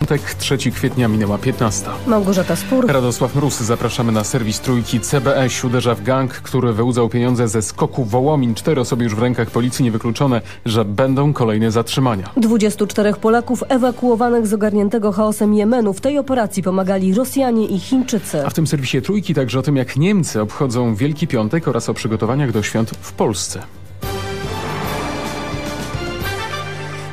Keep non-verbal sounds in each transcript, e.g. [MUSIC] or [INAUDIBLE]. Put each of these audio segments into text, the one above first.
Piątek, 3 kwietnia minęła 15. Małgorzata Spór. Radosław Mróz, zapraszamy na serwis Trójki. CBS uderza w gang, który wyłudzał pieniądze ze skoku Wołomin. Cztery osoby już w rękach policji, niewykluczone, że będą kolejne zatrzymania. 24 Polaków ewakuowanych z ogarniętego chaosem Jemenu. W tej operacji pomagali Rosjanie i Chińczycy. A w tym serwisie Trójki także o tym, jak Niemcy obchodzą Wielki Piątek oraz o przygotowaniach do świąt w Polsce.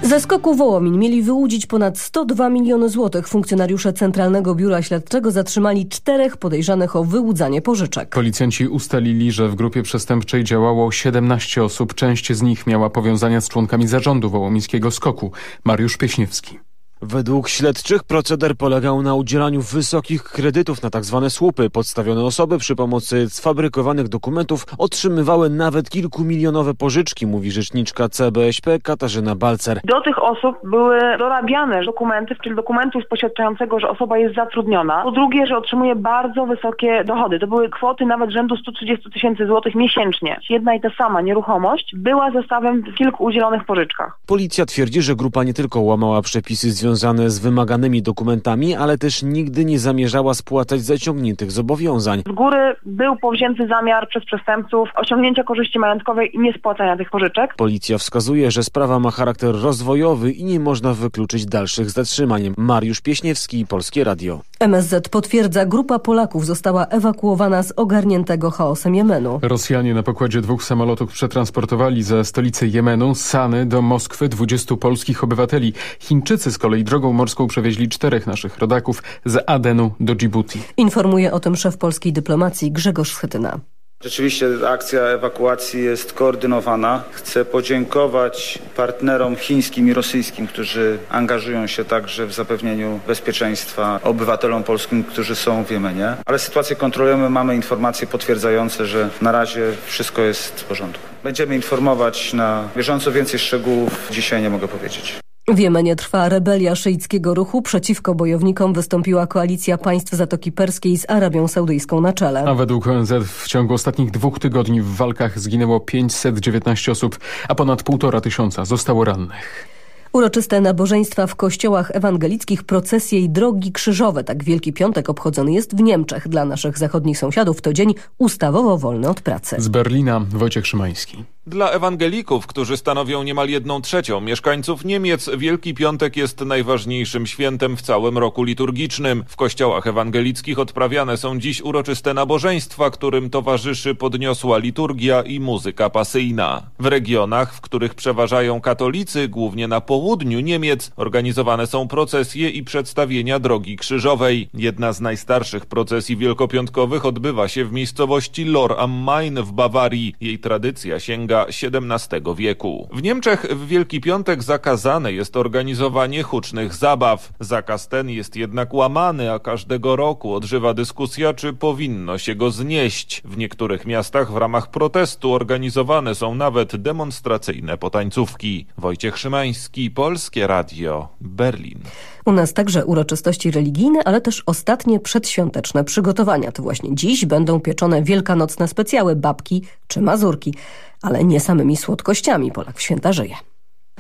Ze skoku Wołomin mieli wyłudzić ponad 102 miliony złotych. Funkcjonariusze Centralnego Biura Śledczego zatrzymali czterech podejrzanych o wyłudzanie pożyczek. Policjanci ustalili, że w grupie przestępczej działało 17 osób. Część z nich miała powiązania z członkami zarządu wołomińskiego skoku. Mariusz Pieśniewski. Według śledczych proceder polegał na udzielaniu wysokich kredytów na tzw. Tak słupy. Podstawione osoby przy pomocy sfabrykowanych dokumentów otrzymywały nawet kilkumilionowe pożyczki, mówi rzeczniczka CBŚP Katarzyna Balcer. Do tych osób były dorabiane dokumenty, czyli dokumentu poświadczającego, że osoba jest zatrudniona. Po drugie, że otrzymuje bardzo wysokie dochody. To były kwoty nawet rzędu 130 tysięcy złotych miesięcznie. Jedna i ta sama nieruchomość była zestawem w kilku udzielonych pożyczkach. Policja twierdzi, że grupa nie tylko łamała przepisy związane związane z wymaganymi dokumentami, ale też nigdy nie zamierzała spłacać zaciągniętych zobowiązań. Z góry był powzięty zamiar przez przestępców osiągnięcia korzyści majątkowej i niespłacania tych pożyczek. Policja wskazuje, że sprawa ma charakter rozwojowy i nie można wykluczyć dalszych zatrzymań. Mariusz Pieśniewski, Polskie Radio. MSZ potwierdza, grupa Polaków została ewakuowana z ogarniętego chaosem Jemenu. Rosjanie na pokładzie dwóch samolotów przetransportowali ze stolicy Jemenu, Sany, do Moskwy 20 polskich obywateli. Chińczycy z kolei kolei drogą morską przewieźli czterech naszych rodaków z Adenu do Djibouti. Informuje o tym szef polskiej dyplomacji Grzegorz Schetyna. Rzeczywiście akcja ewakuacji jest koordynowana. Chcę podziękować partnerom chińskim i rosyjskim, którzy angażują się także w zapewnieniu bezpieczeństwa obywatelom polskim, którzy są w Jemenie. Ale sytuację kontrolujemy, mamy informacje potwierdzające, że na razie wszystko jest w porządku. Będziemy informować na bieżąco więcej szczegółów. Dzisiaj nie mogę powiedzieć. W Jemenie trwa rebelia szyickiego ruchu. Przeciwko bojownikom wystąpiła koalicja państw Zatoki Perskiej z Arabią Saudyjską na czele. A według ONZ w ciągu ostatnich dwóch tygodni w walkach zginęło 519 osób, a ponad półtora tysiąca zostało rannych. Uroczyste nabożeństwa w kościołach ewangelickich, procesje i drogi krzyżowe. Tak Wielki Piątek obchodzony jest w Niemczech. Dla naszych zachodnich sąsiadów to dzień ustawowo wolny od pracy. Z Berlina Wojciech Szymański. Dla ewangelików, którzy stanowią niemal jedną trzecią mieszkańców Niemiec, Wielki Piątek jest najważniejszym świętem w całym roku liturgicznym. W kościołach ewangelickich odprawiane są dziś uroczyste nabożeństwa, którym towarzyszy podniosła liturgia i muzyka pasyjna. W regionach, w których przeważają katolicy, głównie na południu Niemiec, organizowane są procesje i przedstawienia drogi krzyżowej. Jedna z najstarszych procesji wielkopiątkowych odbywa się w miejscowości Lor am Main w Bawarii. Jej tradycja sięga XVII wieku. W Niemczech w Wielki Piątek zakazane jest organizowanie hucznych zabaw. Zakaz ten jest jednak łamany, a każdego roku odżywa dyskusja, czy powinno się go znieść. W niektórych miastach w ramach protestu organizowane są nawet demonstracyjne potańcówki. Wojciech Szymański, Polskie Radio, Berlin. U nas także uroczystości religijne, ale też ostatnie przedświąteczne przygotowania. To właśnie dziś będą pieczone wielkanocne specjały babki czy mazurki ale nie samymi słodkościami Polak w święta żyje.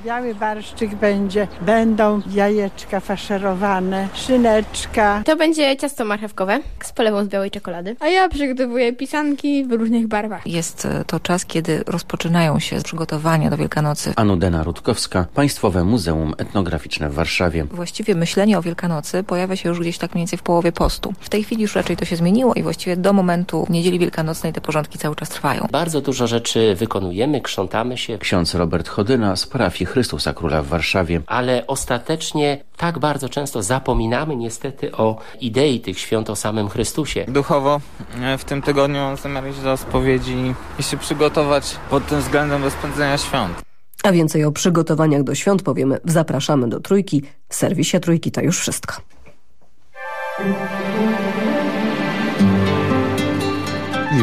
Biały barszczyk będzie, będą jajeczka faszerowane, szyneczka. To będzie ciasto marchewkowe z polewą z białej czekolady. A ja przygotowuję pisanki w różnych barwach. Jest e, to czas, kiedy rozpoczynają się przygotowania do Wielkanocy. Anudena Rutkowska, Państwowe Muzeum Etnograficzne w Warszawie. Właściwie myślenie o Wielkanocy pojawia się już gdzieś tak mniej więcej w połowie postu. W tej chwili już raczej to się zmieniło i właściwie do momentu Niedzieli Wielkanocnej te porządki cały czas trwają. Bardzo dużo rzeczy wykonujemy, krzątamy się. Ksiądz Robert Chodyna z parafii Chrystusa Króla w Warszawie. Ale ostatecznie tak bardzo często zapominamy niestety o idei tych świąt, o samym Chrystusie. Duchowo e, w tym tygodniu zamiar iść do spowiedzi i się przygotować pod tym względem do spędzenia świąt. A więcej o przygotowaniach do świąt powiemy Zapraszamy do Trójki. W serwisie Trójki to już wszystko.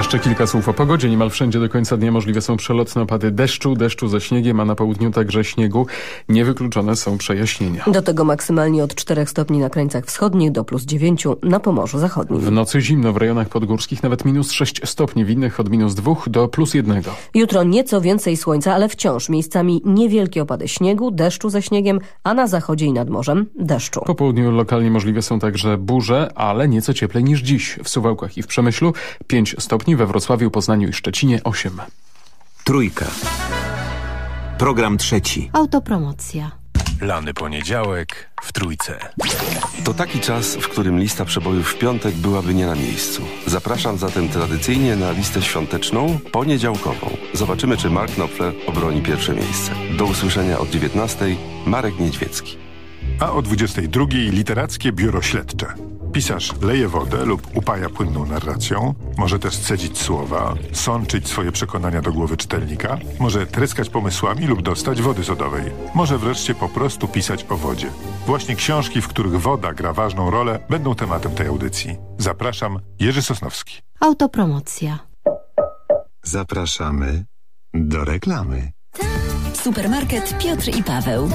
Jeszcze kilka słów o pogodzie. Niemal wszędzie do końca dnia możliwe są przelotne opady deszczu, deszczu ze śniegiem, a na południu także śniegu. Niewykluczone są przejaśnienia. Do tego maksymalnie od 4 stopni na krańcach wschodnich do plus 9 na Pomorzu Zachodnim. W nocy zimno w rejonach podgórskich nawet minus 6 stopni, w innych od minus 2 do plus 1. Jutro nieco więcej słońca, ale wciąż miejscami niewielkie opady śniegu, deszczu ze śniegiem, a na zachodzie i nad morzem deszczu. Po południu lokalnie możliwe są także burze, ale nieco cieplej niż dziś. W Suwałkach i w Przemyślu 5 stopni, we Wrocławiu, Poznaniu i Szczecinie 8. Trójka. Program trzeci. Autopromocja. Lany poniedziałek w Trójce. To taki czas, w którym lista przebojów w piątek byłaby nie na miejscu. Zapraszam zatem tradycyjnie na listę świąteczną, poniedziałkową. Zobaczymy, czy Mark Knopfler obroni pierwsze miejsce. Do usłyszenia od 19. Marek Niedźwiecki. A o 22 literackie biuro śledcze. Pisarz leje wodę lub upaja płynną narracją, może też cedzić słowa, sączyć swoje przekonania do głowy czytelnika, może tryskać pomysłami lub dostać wody sodowej. Może wreszcie po prostu pisać o wodzie. Właśnie książki, w których woda gra ważną rolę, będą tematem tej audycji. Zapraszam, Jerzy Sosnowski. Autopromocja. Zapraszamy do reklamy. Supermarket Piotr i Paweł.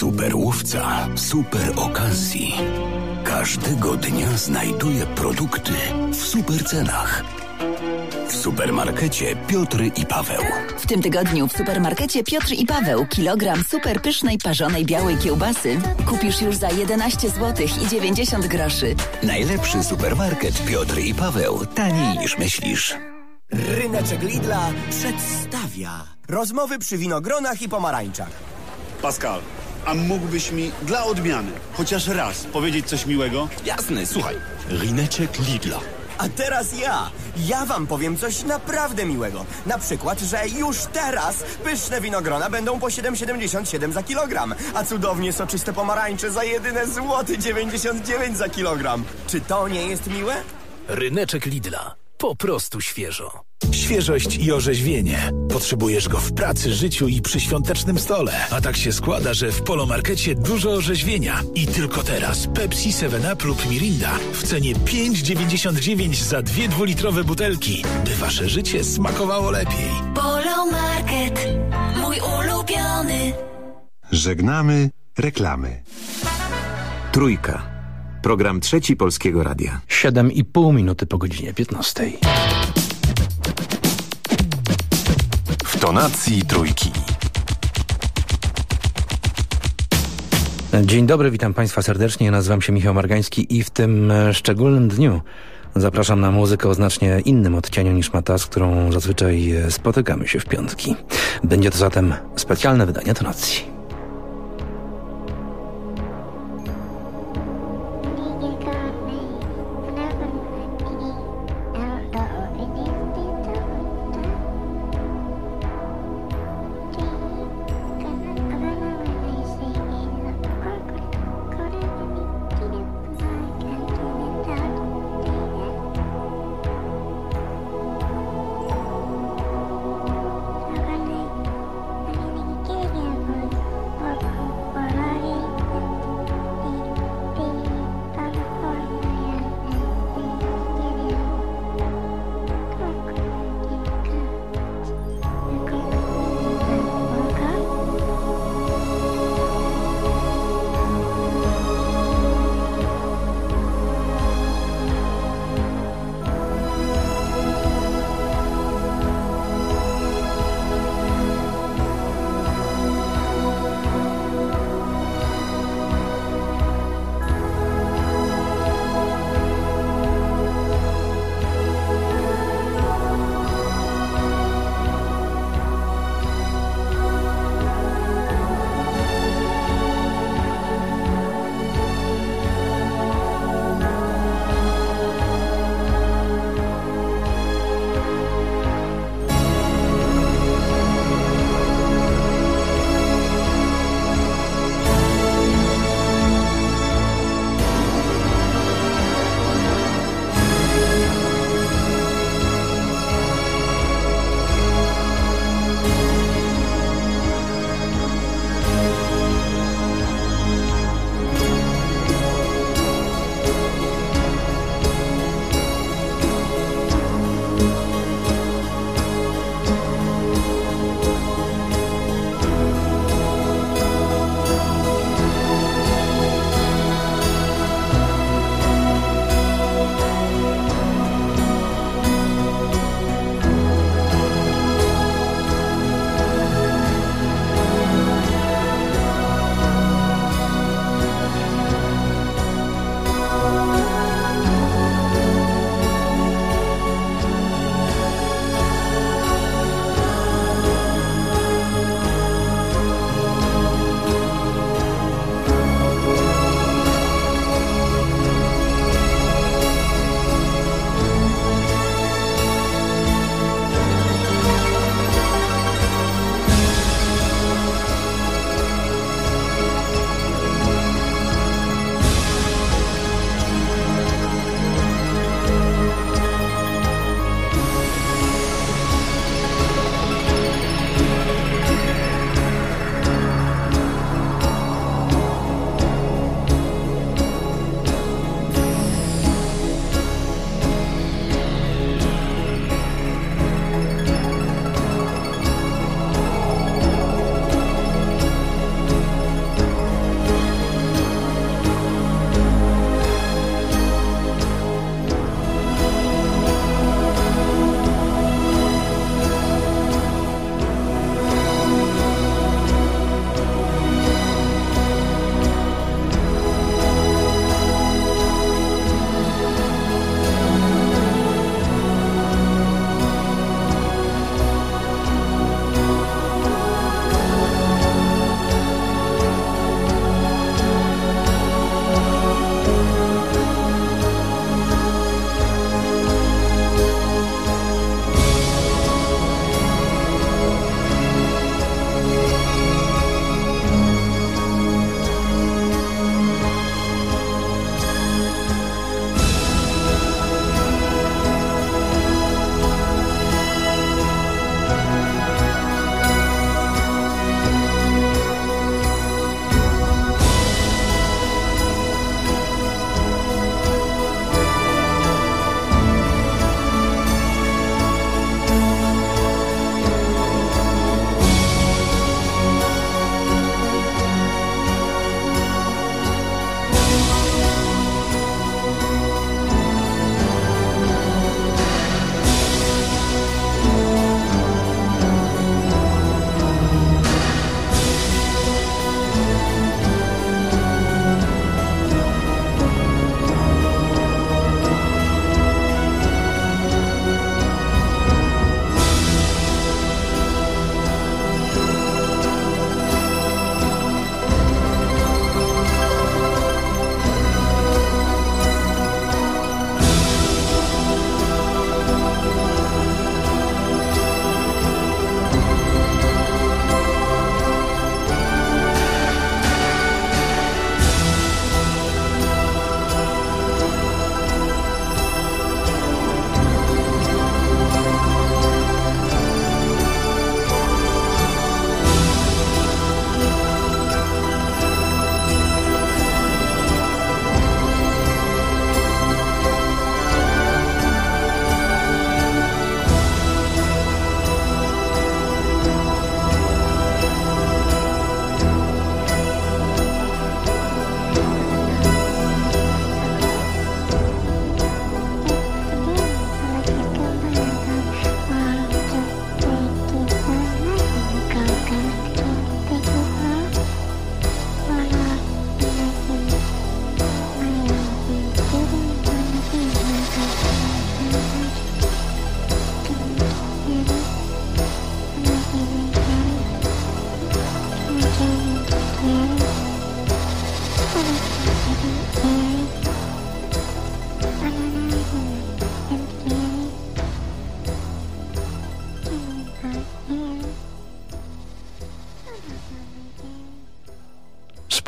Super łowca, super okazji. Każdego dnia znajduje produkty w super cenach. W supermarkecie Piotr i Paweł. W tym tygodniu w supermarkecie Piotr i Paweł kilogram super pysznej parzonej białej kiełbasy kupisz już za 11 zł i 90 groszy. Najlepszy supermarket Piotr i Paweł. Taniej niż myślisz. Ryneczek Lidla przedstawia rozmowy przy winogronach i pomarańczach. Pascal, a mógłbyś mi dla odmiany chociaż raz powiedzieć coś miłego? Jasne, słuchaj. Ryneczek Lidla. A teraz ja. Ja wam powiem coś naprawdę miłego. Na przykład, że już teraz pyszne winogrona będą po 7,77 za kilogram, a cudownie soczyste pomarańcze za jedyne złoty 99 za kilogram. Czy to nie jest miłe? Ryneczek Lidla. Po prostu świeżo. Świeżość i orzeźwienie. Potrzebujesz go w pracy, życiu i przy świątecznym stole. A tak się składa, że w Polomarkecie dużo orzeźwienia. I tylko teraz Pepsi, 7up lub Mirinda w cenie 5,99 za dwie dwulitrowe butelki, by wasze życie smakowało lepiej. Polomarket, mój ulubiony. Żegnamy reklamy. Trójka. Program trzeci Polskiego Radia. 7,5 minuty po godzinie 15. W tonacji trójki. Dzień dobry, witam Państwa serdecznie. Nazywam się Michał Margański i w tym e, szczególnym dniu zapraszam na muzykę o znacznie innym odcieniu niż ma ta, z którą zazwyczaj e, spotykamy się w piątki. Będzie to zatem specjalne wydanie tonacji.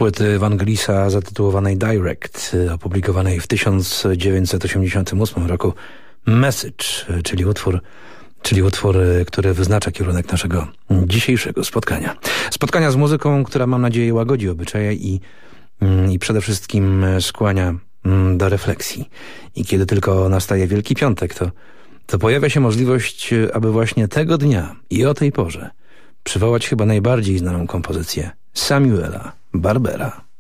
Płyty Wangelisa zatytułowanej Direct, opublikowanej w 1988 roku Message, czyli utwór, czyli utwór, który wyznacza kierunek naszego dzisiejszego spotkania. Spotkania z muzyką, która mam nadzieję łagodzi obyczaje i, i przede wszystkim skłania do refleksji. I kiedy tylko nastaje Wielki Piątek, to, to pojawia się możliwość, aby właśnie tego dnia i o tej porze przywołać chyba najbardziej znaną kompozycję Samuela Barbera.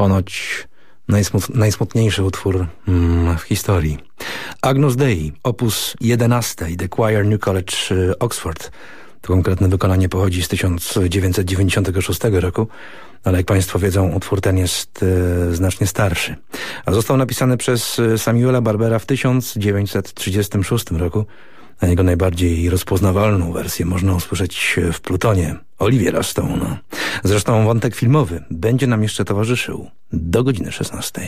Ponoć najsmut, najsmutniejszy utwór mm, w historii. Agnus Dei, opus 11, The Choir New College y, Oxford. To konkretne wykonanie pochodzi z 1996 roku, ale jak Państwo wiedzą, utwór ten jest e, znacznie starszy. A został napisany przez y, Samuela Barbera w 1936 roku, a jego najbardziej rozpoznawalną wersję można usłyszeć w Plutonie Oliviera Stone'a. Zresztą wątek filmowy będzie nam jeszcze towarzyszył do godziny 16.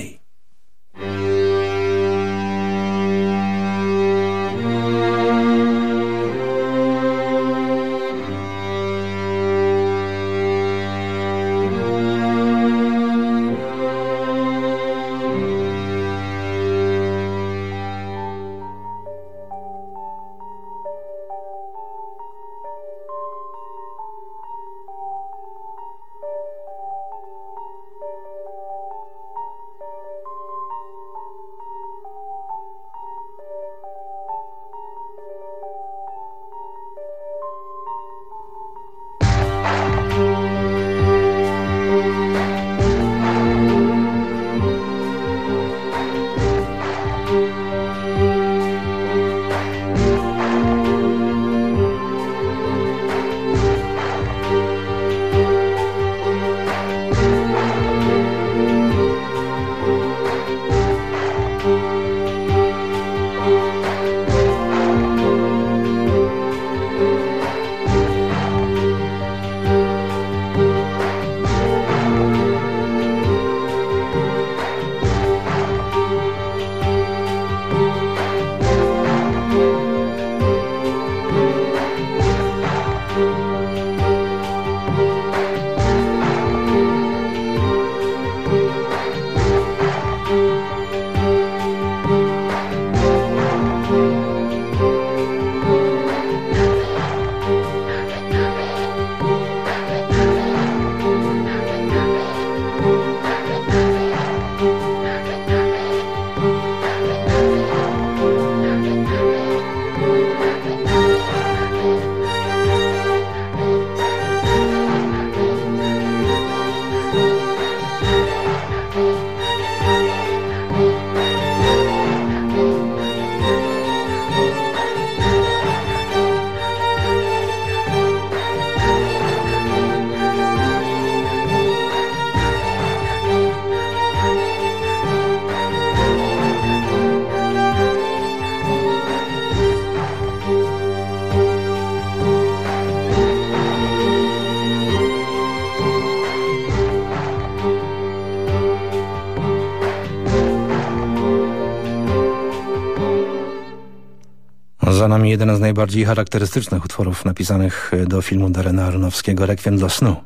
jeden z najbardziej charakterystycznych utworów napisanych do filmu Darena Aronowskiego Requiem dla snu.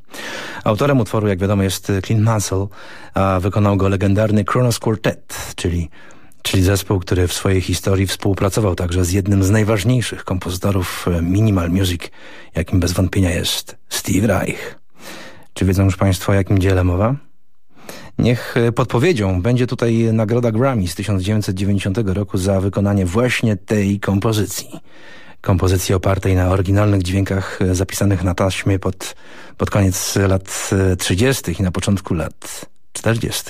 Autorem utworu, jak wiadomo, jest Clint Mansell, a wykonał go legendarny Kronos Quartet, czyli, czyli zespół, który w swojej historii współpracował także z jednym z najważniejszych kompozytorów minimal music, jakim bez wątpienia jest Steve Reich. Czy wiedzą już Państwo, o jakim dziele mowa? Niech podpowiedzią będzie tutaj nagroda Grammy z 1990 roku za wykonanie właśnie tej kompozycji. Kompozycji opartej na oryginalnych dźwiękach zapisanych na taśmie pod, pod koniec lat 30. i na początku lat 40.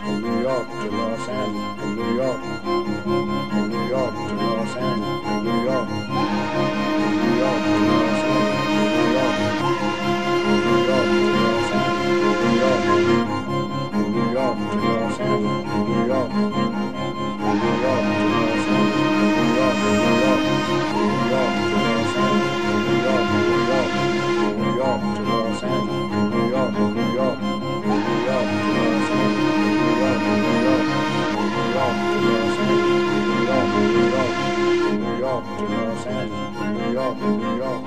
From New York to Los Angeles, from New York York, New York.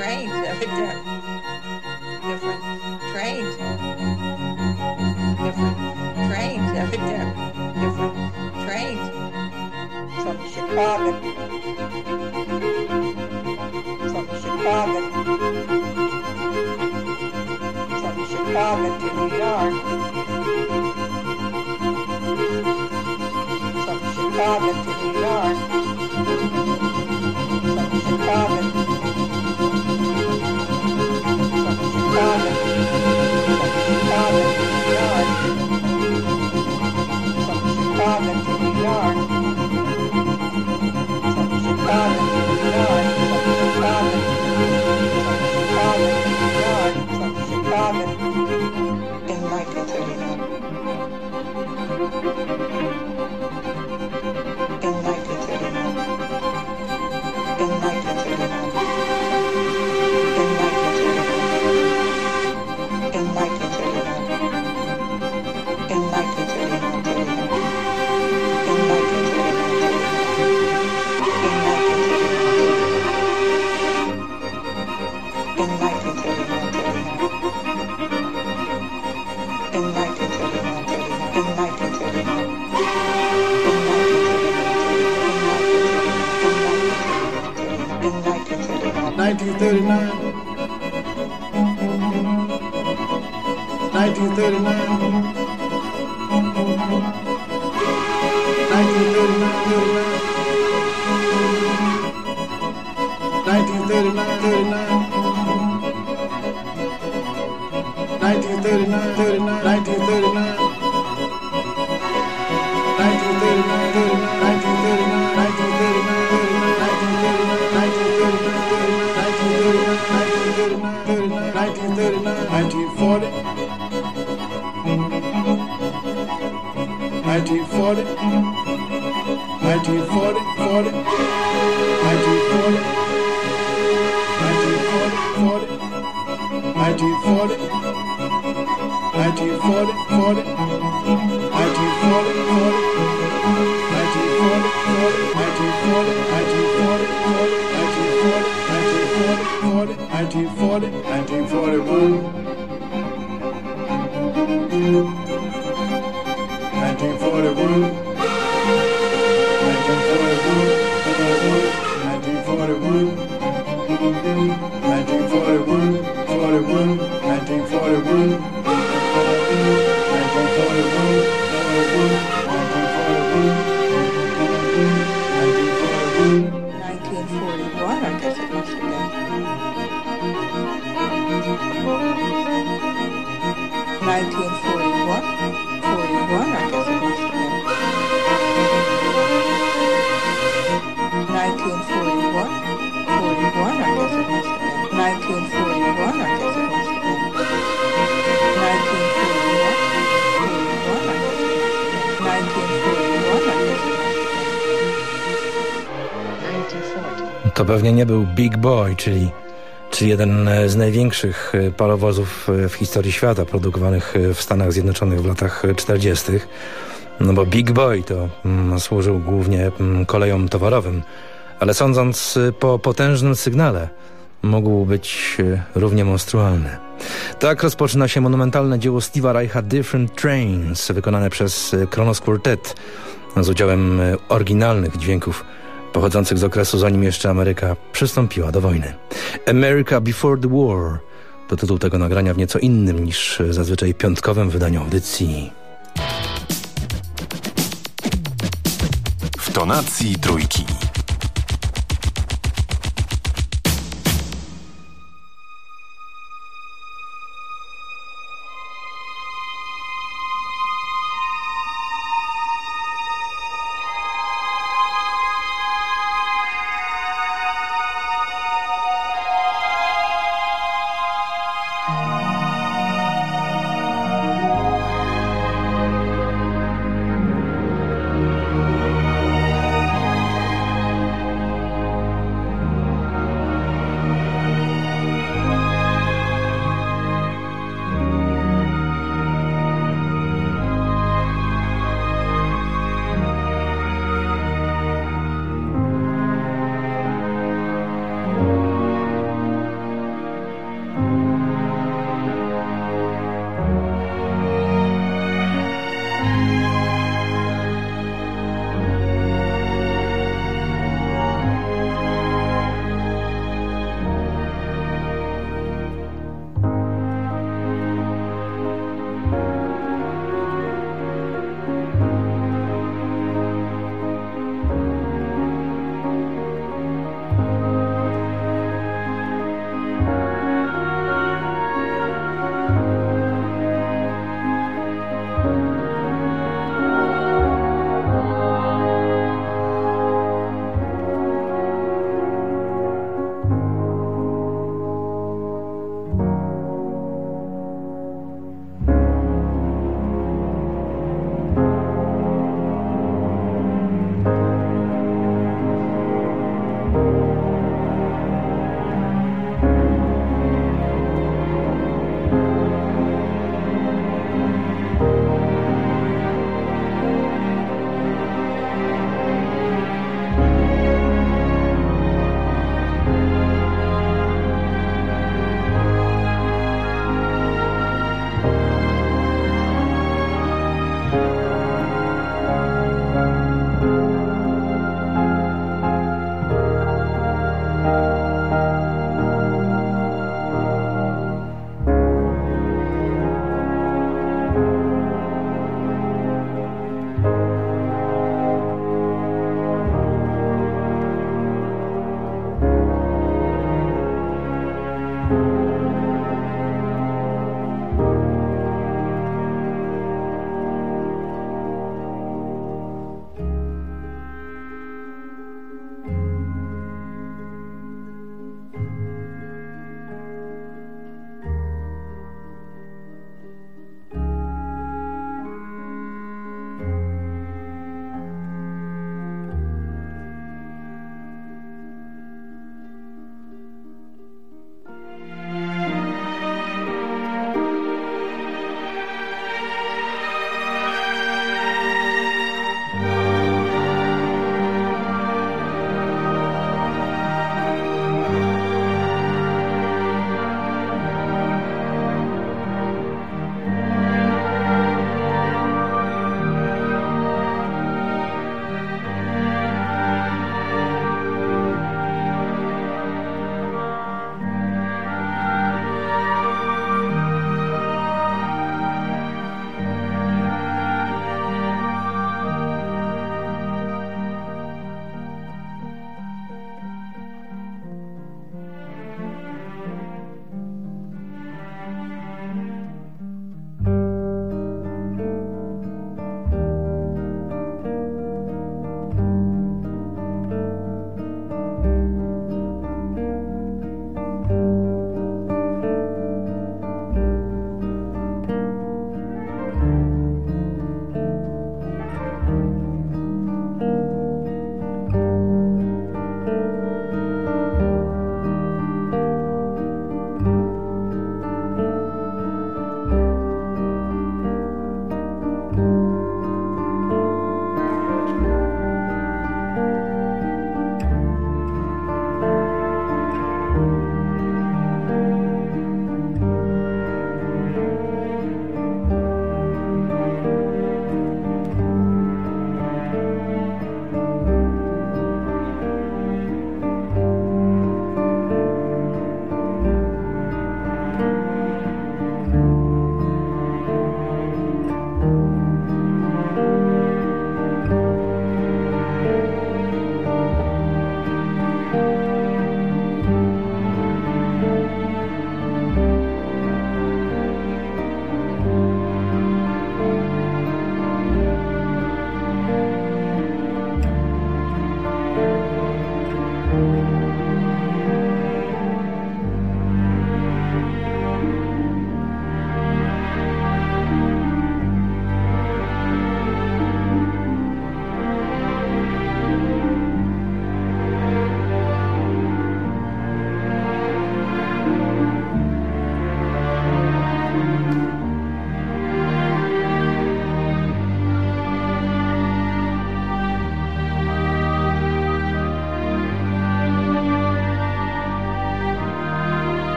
trains every day. Different trains. Different trains. Different trains from Chicago. From Chicago. From Chicago to New York. From Chicago to New York. From Chicago. 1940, 1940, 40, 1940, 1940, 1940. 1940, 1940 Big Boy, czyli, czyli jeden e, z największych e, parowozów e, w historii świata produkowanych w Stanach Zjednoczonych w latach e, 40. No bo Big Boy to mm, służył głównie mm, kolejom towarowym, ale sądząc po potężnym sygnale, mógł być równie monstrualny. Tak rozpoczyna się monumentalne dzieło Steve'a Reicha Different Trains, wykonane przez Kronos Quartet z udziałem oryginalnych dźwięków pochodzących z okresu, zanim jeszcze Ameryka przystąpiła do wojny. America Before the War to tytuł tego nagrania w nieco innym niż zazwyczaj piątkowym wydaniu audycji. W tonacji trójki.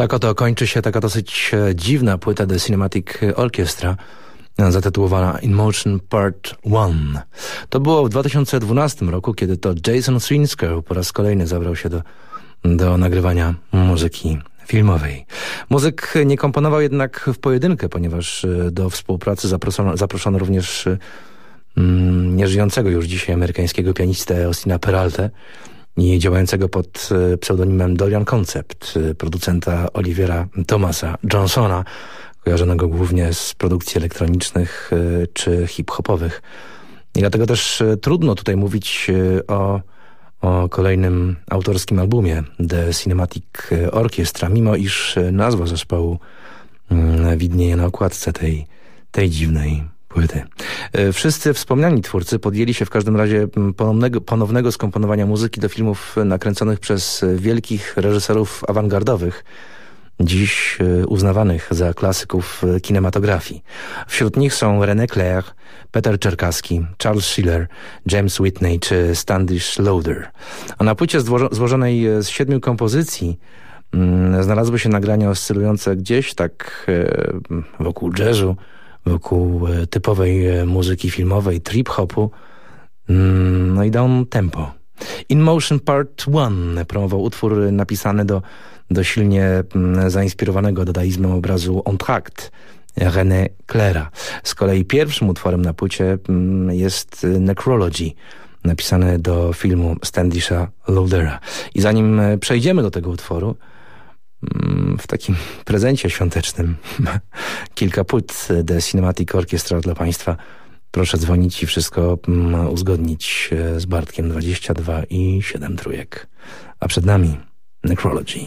Tak oto kończy się taka dosyć e, dziwna płyta The Cinematic Orchestra e, zatytułowana In Motion Part 1. To było w 2012 roku, kiedy to Jason Srinsker po raz kolejny zabrał się do, do nagrywania muzyki filmowej. Muzyk nie komponował jednak w pojedynkę, ponieważ e, do współpracy zaproszono, zaproszono również mm, nieżyjącego już dzisiaj amerykańskiego pianistę Austina Peraltę, działającego pod e, pseudonimem Dorian Concept, e, producenta Olivera Thomasa Johnsona, kojarzonego głównie z produkcji elektronicznych e, czy hip-hopowych. I dlatego też trudno tutaj mówić o, o kolejnym autorskim albumie The Cinematic Orchestra, mimo iż nazwa zespołu mm, widnieje na okładce tej, tej dziwnej płyty. E, wszyscy wspomniani twórcy podjęli się w każdym razie ponownego, ponownego skomponowania muzyki do filmów nakręconych przez wielkich reżyserów awangardowych, dziś e, uznawanych za klasyków kinematografii. Wśród nich są René Clair, Peter Czerkaski, Charles Schiller, James Whitney czy Standish Loader. A na płycie złożonej z siedmiu kompozycji znalazły się nagrania oscylujące gdzieś tak e, wokół jazzu, wokół e, typowej e, muzyki filmowej, trip-hopu, mm, no i down tempo. In Motion Part 1 promował utwór napisany do, do silnie mm, zainspirowanego dadaizmem obrazu Entracte René Claira. Z kolei pierwszym utworem na płycie mm, jest Necrology, napisany do filmu Standisha Loadera. I zanim e, przejdziemy do tego utworu, w takim [LAUGHS] prezencie świątecznym [LAUGHS] kilka płyt The Cinematic Orchestra dla Państwa. Proszę dzwonić i wszystko mm, uzgodnić e, z Bartkiem 22 i 7 trójek. A przed nami Necrology.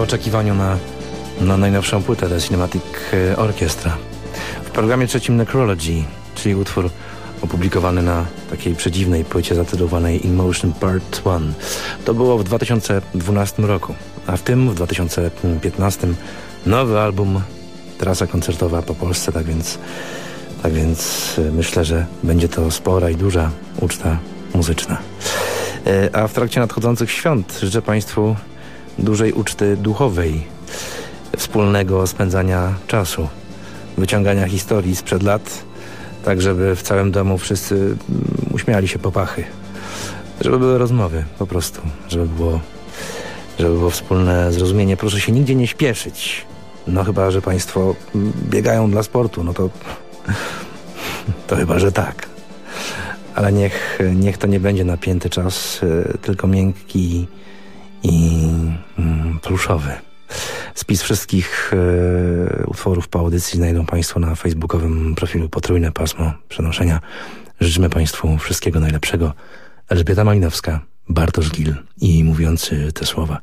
W oczekiwaniu na, na najnowszą płytę The Cinematic Orchestra. W programie trzecim Necrology, czyli utwór opublikowany na takiej przedziwnej płycie zatytułowanej In Motion Part 1. To było w 2012 roku, a w tym w 2015 nowy album, trasa koncertowa po Polsce, tak więc, tak więc e, myślę, że będzie to spora i duża uczta muzyczna. E, a w trakcie nadchodzących świąt życzę Państwu dużej uczty duchowej, wspólnego spędzania czasu, wyciągania historii sprzed lat, tak żeby w całym domu wszyscy mm, uśmiali się popachy. Żeby były rozmowy po prostu, żeby było, żeby było wspólne zrozumienie. Proszę się nigdzie nie śpieszyć. No chyba, że Państwo mm, biegają dla sportu, no to [LAUGHS] to chyba, że tak. Ale niech, niech to nie będzie napięty czas, y, tylko miękki i mm, pluszowy. Spis wszystkich e, utworów po audycji znajdą Państwo na facebookowym profilu Potrójne Pasmo Przenoszenia. Życzymy Państwu wszystkiego najlepszego. Elżbieta Malinowska, Bartosz Gil i mówiący te słowa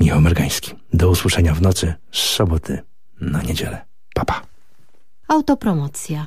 Michał Mergański. Do usłyszenia w nocy z soboty na niedzielę. Papa. Pa. Autopromocja.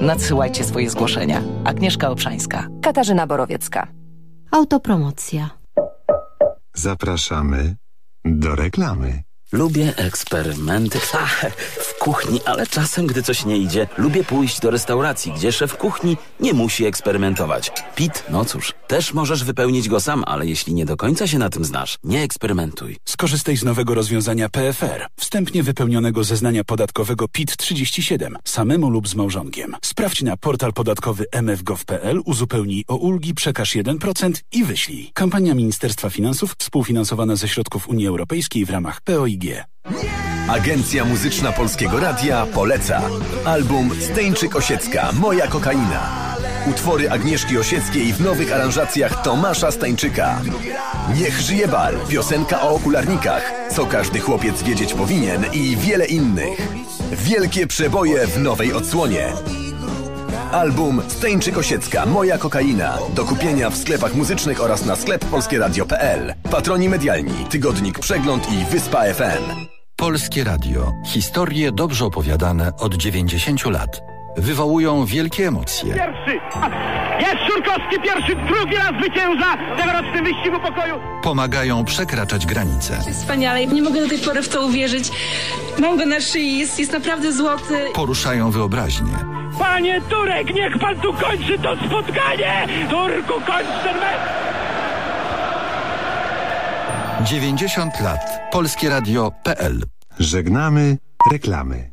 Nadsyłajcie swoje zgłoszenia. Agnieszka Obszańska. Katarzyna Borowiecka. Autopromocja. Zapraszamy do reklamy. Lubię eksperymenty Ach, w kuchni, ale czasem, gdy coś nie idzie, lubię pójść do restauracji, gdzie szef kuchni nie musi eksperymentować. Pit, no cóż, też możesz wypełnić go sam, ale jeśli nie do końca się na tym znasz, nie eksperymentuj. Skorzystaj z nowego rozwiązania PFR, wstępnie wypełnionego zeznania podatkowego PIT-37, samemu lub z małżonkiem. Sprawdź na portal podatkowy mfgov.pl, uzupełnij o ulgi, przekaż 1% i wyślij. Kampania Ministerstwa Finansów współfinansowana ze środków Unii Europejskiej w ramach Agencja Muzyczna Polskiego Radia poleca. Album Steńczyk Osiecka Moja kokaina. Utwory Agnieszki Osieckiej w nowych aranżacjach Tomasza Stańczyka. Niech żyje bal, piosenka o okularnikach, co każdy chłopiec wiedzieć powinien i wiele innych. Wielkie przeboje w nowej odsłonie. Album Steńczyk Osiecka Moja kokaina. Do kupienia w sklepach muzycznych oraz na sklep polskieradio.pl. Patroni medialni, tygodnik Przegląd i Wyspa FM. Polskie Radio. Historie dobrze opowiadane od 90 lat. Wywołują wielkie emocje. Pierwszy! Jest Szurkowski pierwszy, drugi raz zwycięża w tegorocznym wyścigu pokoju. Pomagają przekraczać granice. Wspaniale. Nie mogę do tej pory w to uwierzyć. Mam go na szyi, jest, jest naprawdę złoty. Poruszają wyobraźnię. Panie Turek, niech pan tu kończy to spotkanie! Turku, kończ ten mecz! 90 lat. Polskie Radio.pl Żegnamy reklamy.